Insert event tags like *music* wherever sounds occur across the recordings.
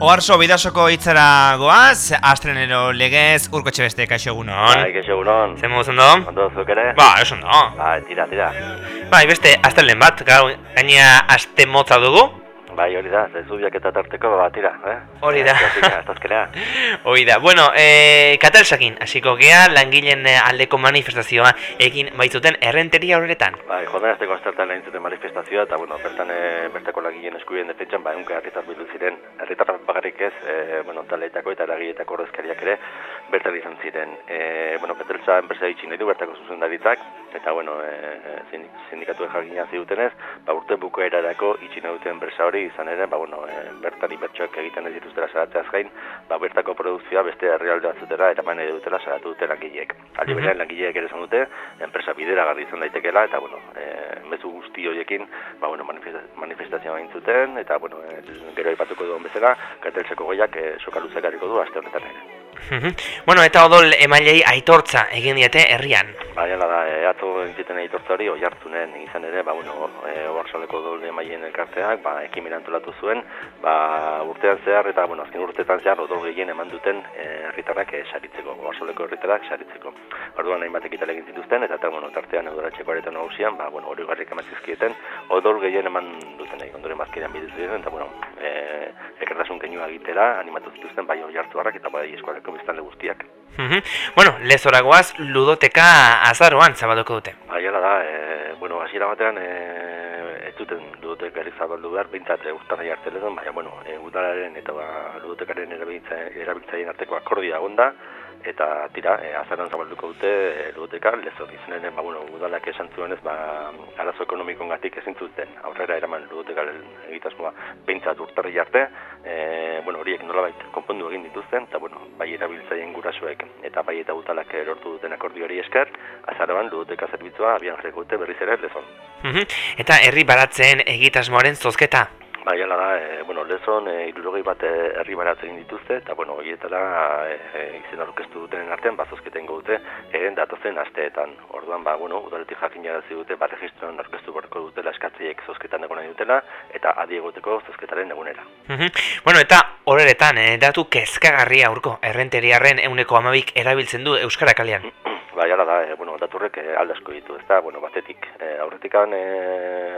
Oarzo bidasoko hitzara goaz, astrenero legez, urko txebeste, kaixo egunon. Bai, kaixo egunon. Zer modu zondo? Ondo zuk ere? Ba, ez ondo. Bai, tira, tira. Bai, beste, astelen bat, gau, gaina aste motza dugu. Bai, hori da, ze zubiak eta tarteko, ba, tira, eh? Hori da. *laughs* Hoi da, bueno, e, katalsakin, hasiko gea, langileen eh, aldeko manifestazioa egin baitzuten errenteria horretan. Bai, joden azteko aztertan lehen zuten manifestazioa, eta, bueno, bertan e, bertako lagileen eskubien defentsan, ba, egunka herritar bildu ziren, herritar bagarrik ez, e, bueno, taleetako eta eragiletako ordezkariak ere, bertan izan ziren. E, bueno, Petelsa enpresa itxin nahi du, bertako zuzendaritzak, eta, bueno, e, sindikatuen jakina zidutenez, ba, urte bukoerarako itxin duten enpresa hori, izan ere, ba, bueno, e, bertan inbertsoak egiten ez dituztera saratzeaz gain, ba, bertako produkzioa beste herrialde batzutera eta nahi dutela saratu dute langileek. Aldi Mhm. berean langileek ere esan dute, enpresa bideragarri izan daitekeela eta bueno, e, mezu guzti horiekin, ba bueno, manifesta- manifestazioa egin zuten eta bueno, e, gero aipatuko duen bezala, kartelseko goiak e, soka luzek harriko du aste honetan ere. Bueno, eta odol emailei aitortza egin diete herrian. Bai, hala da, e, entziten aitortza hori, oi hartzunen izan ere, ba, bueno, e, oarsaleko dolde maien elkarteak, ba, ekimen antolatu zuen, ba, urtean zehar, eta, bueno, azken urteetan zehar, odol gehien eman duten e, herritarrak e, saritzeko, oarsaleko herritarrak saritzeko. Orduan hainbat ekital egin zituzten, eta, eta bueno, tartean eudaratxeko aretan nagusian, ba, bueno, hori garrik emazizkieten, odol gehien eman egin, ondoren bazkidean bidez ziren, eta, bueno, e, ekertasun kenua egitera, animatu zituzten, bai oi hartuarrak, eta bai eskualeko biztanle guztiak. Mhm. bueno, lezoragoaz ludoteka azaroan zabatuko dute. Bai, hala da, e, bueno, hasiera batean e, ez duten ludotekari zabaldu behar, bintzat e, urtarri hartzen edo, baina, bueno, e, udalaren eta ba, ludotekaren erabiltza- erabiltzaileen arteko akordia egonda, eta tira, e, azaran zabalduko dute e, ludoteka, lezon izan ere, ba, bueno, udalak esan zuenez, ba, arazo ekonomikongatik ezin zuten aurrera eraman ludotekaren egitasmoa bintzat urtarri arte, e, bueno, horiek nolabait konpondu egin dituzten, eta, bueno, bai erabiltzaileen gurasoek eta bai eta udalak erortu duten akordio hori esker, azaroan ludoteka zerbitzua abian jarriko dute berriz ere lezon. Mhm. eta herri baratzen egitasmoaren zozketa. Bai, hala da, e, bueno, lezon e, irurogei bat e, herri baratzen dituzte, eta, bueno, horietara e, e, izen aurkeztu dutenen artean, bazozketen dute, eren datozen asteetan. Orduan, ba, bueno, udaletik jakin jarazi dute, ba, registroan aurkeztu beharko dutela eskatzeiek zozketan egon nahi dutela, eta adi egoteko zozketaren egunera. Mhm. bueno, eta horretan, eh, datu kezkagarria aurko, errenteriarren euneko amabik erabiltzen du Euskara kalean. *clears throat* Bai, hala da, e, bueno, daturrek e, alde asko ditu, ezta, bueno, batetik, e, aurretikan e,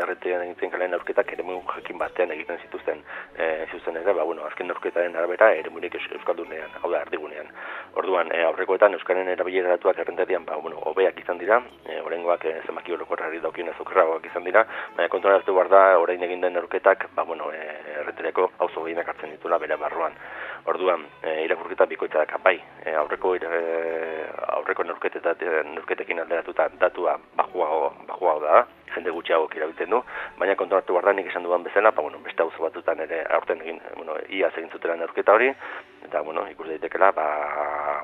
erretean egiten kalen aurketak ere jakin batean egiten zituzten e, zuzen ere, ba, bueno, azken aurketaren arabera ere murik euskaldunean, hau da, erdigunean. Orduan, e, aurrekoetan euskaren erabilera datuak errenterian, ba, bueno, hobeak izan dira, e, orengoak e, zenbaki orokorrari daukionez okerragoak izan dira, baina kontuan hartu behar da, orain egin den aurketak, ba, bueno, e, errenteriako auzo gehienak hartzen ditula bere barruan. Orduan, e, irakurketa bikoitza da bai, e, aurreko e, aurreko neurketekin alderatuta datua bajuago bajuago da, jende gutxiago erabiltzen du, baina kontuatu behar da nik esan duan bezala, ba, bueno, beste auzo batzutan ere aurten egin, bueno, ia egin zutela neurketa hori, eta bueno, ikus daitekela, ba,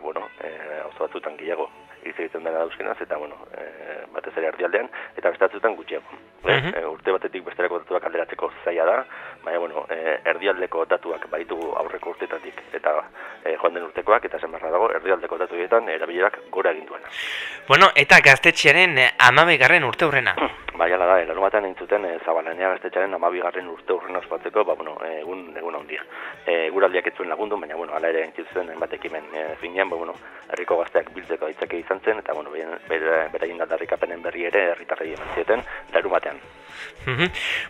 bueno, e, auzo batzutan gehiago hitz egiten dela dauzkenaz, eta bueno, e, batez ere erdialdean, eta beste batzutan gutxiago. Mhm. e, urte batetik besterako datuak alderatzeko zaila da, baina bueno, e, erdialdeko datuak baitugu aurreko urtetatik, eta e, joan den urtekoak, eta zen barra dago, erdialdeko datuetan erabilerak gora egin duena. Bueno, eta gaztetxearen amabigarren urte hurrena. *clears throat* Bai, ala da, erano batean entzuten e, zabalanea gaztetxaren amabigarren urte urren ospatzeko, ba, bueno, e, egun, egun handia. E, guraldiak etzuen lagundu, baina, bueno, ala ere entzuten hainbat ekimen e, finean, ba, bueno, herriko gazteak biltzeko aitzake izan zen, eta, bueno, beraien bere, beraien aldarrikapenen berri ere herritarrei eman zieten, larun batean.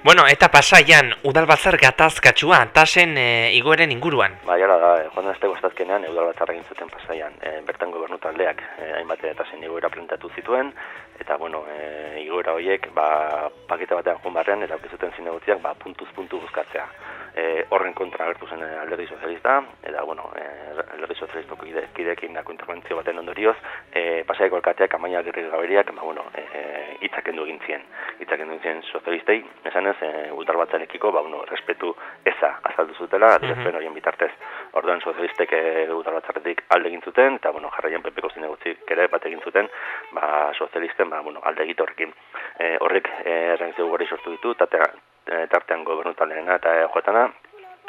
Bueno, eta pasaian, udalbatzar gatazkatsua, tasen e, igoeren inguruan. Bai, ala da, eh, joan azteko estazkenean eudal batzarra egin zuten pasaian. E, bertan gobernu taldeak e, hainbat eta zen igoera plantatu zituen, eta, bueno, e, igoera horiek, ba, pakete batean joan barrean, eta aurkezuten zinegotziak, ba, puntuz puntu buzkatzea. E, horren kontra agertu zen eh, alderdi sozialista, eta, bueno, e, alderdi sozialistoko kide, kideekin dako interventzio baten ondorioz, e, pasaiako elkateak, amaia gerri gaberiak, ba, bueno, e, itzaken du egin zien. Itzaken du egin zien sozialistei, esanez, e, udal batzarekiko, ba, bueno, respetu eza azaldu zutela, adierazpen horien bitartez. Orduan sozialistek e, udal batzarretik alde egin zuten, eta, bueno, jarraian pepeko zinegotzik ere bat egin zuten, ba, sozialisten, ba, bueno, alde egite horrekin. E, horrek, e, erreakzio gori sortu ditu, tatea, e, tartean gobernu taldeena eta e, joetana,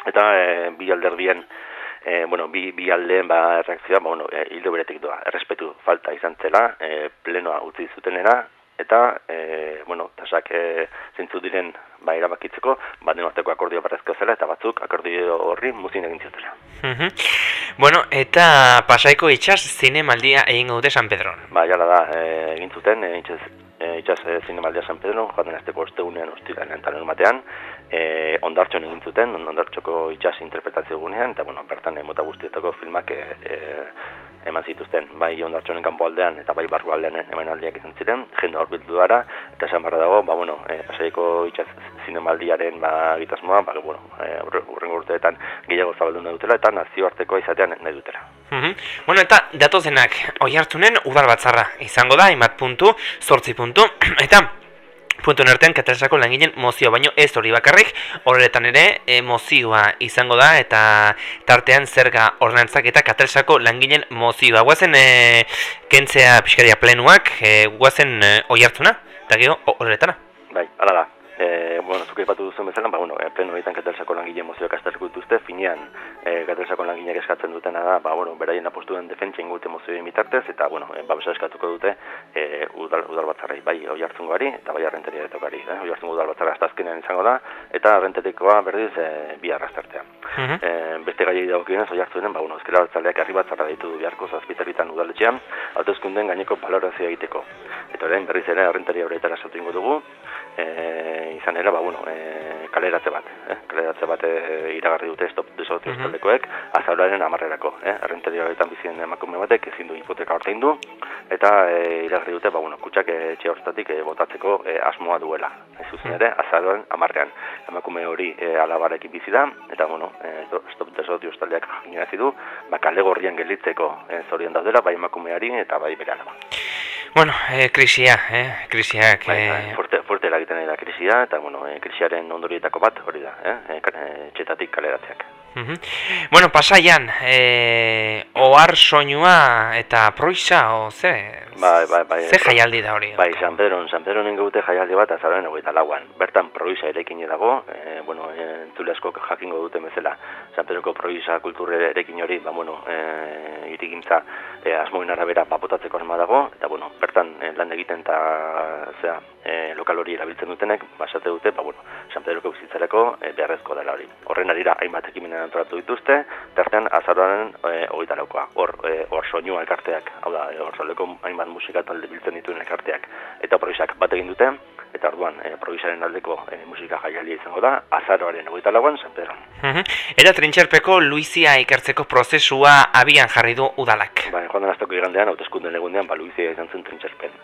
eta e, bi alderdien e, bueno, bi, bi aldeen ba, reakzioa, ba, bueno, e, hildo beretik doa, errespetu falta izan zela, e, plenoa utzi zutenera, eta, e, bueno, prozesak e, zintzu diren ba, erabakitzeko, ba, arteko akordio barrezko zela, eta batzuk akordio horri muzin egin ziotela. Bueno, eta pasaiko itxas zinemaldia egin dute San Pedron. Ba, jala da, e, egin zuten, e, itxas, e, itxas e, zinemaldia San Pedron, joan den azteko osteunean, ostilan, entaren batean, e, ondartxon egin zuten, ondartxoko itxas interpretazio gunean, eta bueno, bertan emota guztietako filmak e, e, eman zituzten, bai ondartxonen kanpo aldean eta bai barru aldean eman aldiak izan ziren, jende hor bildu dara, eta esan barra dago, ba, bueno, e, pasaiko itxaz zinemaldiaren ba, gitasmoa, ba, bueno, e, urrengo urteetan gehiago zabaldu nahi dutela, eta nazioarteko izatean nahi dutela. Mm Bueno, eta datozenak, oi hartunen udal batzarra. Izango da, imat puntu, sortzi puntu, *clears throat* eta puntu nertean katalesako langinen mozioa, baino ez hori bakarrik, horretan ere mozioa izango da, eta tartean zerga ordenantzak eta katalesako langinen mozioa. Guazen e, kentzea pixkaria plenuak, e, guazen e, oi hartzuna, eta gero horretana. Bai, ala da. E, bueno, zuke ipatu duzu bezala, ba, bueno, e, pleno horietan katelsako langile mozioak azterriko dituzte, finean e, katelsako langileak eskatzen dutena da, ba, bueno, beraien apostuen defentsa ingute mozioen bitartez, eta, bueno, e, babesa eskatuko dute e, udal, udal batzarrai, bai, oi hartzungo gari, eta bai arrenteria etokari, eh? oi hartzungo udal batzarra aztazkenean izango da, eta arrenterikoa berdiz e, bi arrastartea. Uh -huh. e, beste gai dago kienez, oi hartzunen, ba, bueno, ezkera batzaleak arri batzarra ditu du biharko zazpitaritan udaletxean, autozkunden gaineko balorazioa egiteko. Eta orain berriz ere arrenteria horretara sautu dugu, e, izan ere, ba, bueno, e, kaleratze bat, eh? kaleratze bat e, iragarri dute stop desotio mm -hmm. azauraren amarrerako, eh? errenterio horretan bizien emakume batek ezin du hipoteka hortein du, eta e, iragarri dute, ba, bueno, kutsak etxe horretatik e, botatzeko e, asmoa duela, ez zuzen ere, azauraren amarrean, emakume hori e, alabarekin bizi da, eta, bueno, e, stop desotio estaldeak du, ba, kale gorrian gelitzeko e, zorion daudela, bai emakumeari eta bai bere alaba. Bueno, eh, krisia, eh, krisiak... Bai, bai, fuerte, fuerte da krisia, eta, bueno, eh, krisiaren ondorietako bat, hori da, eh, eh txetatik kaleratzeak. Bueno, pasaian, e, ohar soinua eta proisa, o ze, bai, bai, bai, ze jaialdi da hori? Bai, San Pedro, San Pedro nengute jaialdi bat azaren egoita lauan. Bertan proisa erekin dago, e, bueno, entzule asko jakingo dute bezala San Pedroko proisa kulturre erekin hori, ba, bueno, e, irigintza e, asmoin arabera papotatzeko arma dago, eta, bueno, bertan e, lan egiten eta, zera, e, lokal hori erabiltzen dutenek, basate dute, ba, bueno, San Pedroko bizitzareko e, beharrezko dela hori. Horren arira, hainbat ekimenen antolatu dituzte, tartean azaroaren e, hogeita laukoa. Hor, e, hor soinua elkarteak, hau da, hor soleko hainbat musika talde biltzen dituen elkarteak. Eta proisak bat egin dute, eta orduan e, provisaren aldeko e, musika jaiali izango da, azaroaren hogeita lauan, San Pedro. Eta trintxerpeko Luizia ikertzeko prozesua abian jarri du udalak. Ba, joan den aztoko igandean, hautezkunden egundean, ba, Luizia izan zen trintxerpen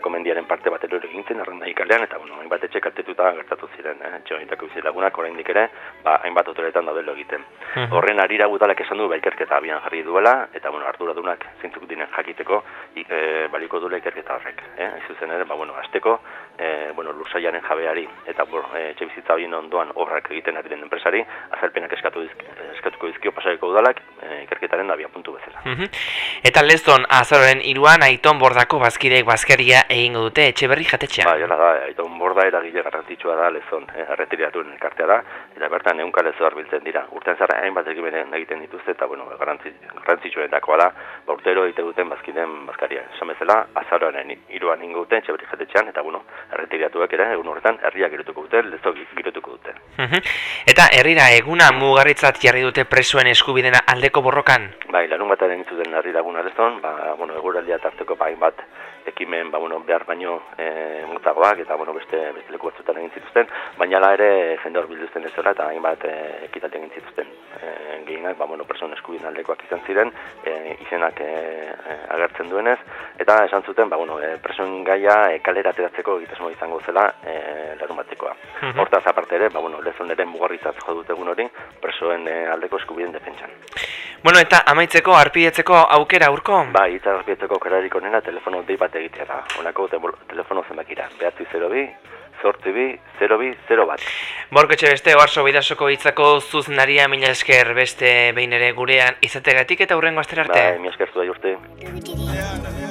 bertako mendiaren parte bat erore gintzen, arrenda ikalean, eta bueno, hainbat etxe kaltetuta gertatu ziren, eh? etxe honetako bizilagunak oraindik ere, ba, hainbat otoretan daudelo egiten. Mhm. Horren arira gutalak esan du, ba, ikerketa abian jarri duela, eta bueno, arduradunak zintzuk dinen jakiteko, e, baliko duela ikerketa horrek. Eh? Ez zuzen ere, ba, bueno, azteko, e, bueno, lursaiaren jabeari, eta bo, e, etxe bizitza horien ondoan obrak egiten ari den enpresari, azalpenak eskatu dizk, eskatuko dizkio pasareko udalak, e, ikerketaren abia puntu bezala. Mhm. Eta lezon, azaroren iruan, aiton bordak Arabako bazkidek bazkaria egingo dute etxe berri jatetxean. Ba, jala da, eta borda eragile garrantzitsua da lezon, eh, arretiriatuen elkartea da, eta bertan egunka lezo biltzen dira. Urtean zara hainbat egimenen egiten dituzte, eta bueno, garrantzitsuen dakoa da, ba, urtero egite duten bazkideen bazkaria. Samezela, azaroaren iruan ingo dute etxe berri jatetxean, eta bueno, arretiriatuak ere, egun horretan, herriak girotuko dute, lezo girotuko dute. eta herrira eguna mugarritzat jarri dute presuen eskubidena aldeko borrokan? Bai, lanun bat eren zuten herri laguna lezon, ba, bueno, eguraldia tarteko bain bat ekimen ba, bueno, behar baino e, mutagoak eta bueno, beste, beste leku batzutan egin zituzten, baina la ere jende hor bilduzten ez eta hainbat e, ekitate egin zituzten. E, gehienak, ba, bueno, person eskubin aldekoak izan ziren, e, izenak e, agertzen duenez, eta esan zuten, ba, bueno, e, person gaia e, kalera ateratzeko egitasmo izango zela e, larun batekoa. Mhm. Hortaz aparte ere, ba, bueno, lezon ere mugarritzat jo dut egun hori, presoen e, aldeko eskubiden defentsan. Bueno, eta amaitzeko, arpietzeko aukera urko? Ba, eta arpietzeko kerarik onena telefono dei bat egitea da. Honako telefono zenbakira. Behatzi 0 bi, sortzi bi, 0 bi, 0 bat. Borko beste, oarzo bidasoko hitzako zuzenaria mila esker beste behin ere gurean izategatik eta hurrengo aster arte. Ba, mila esker zu da urte.